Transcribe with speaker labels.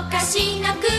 Speaker 1: おかしなく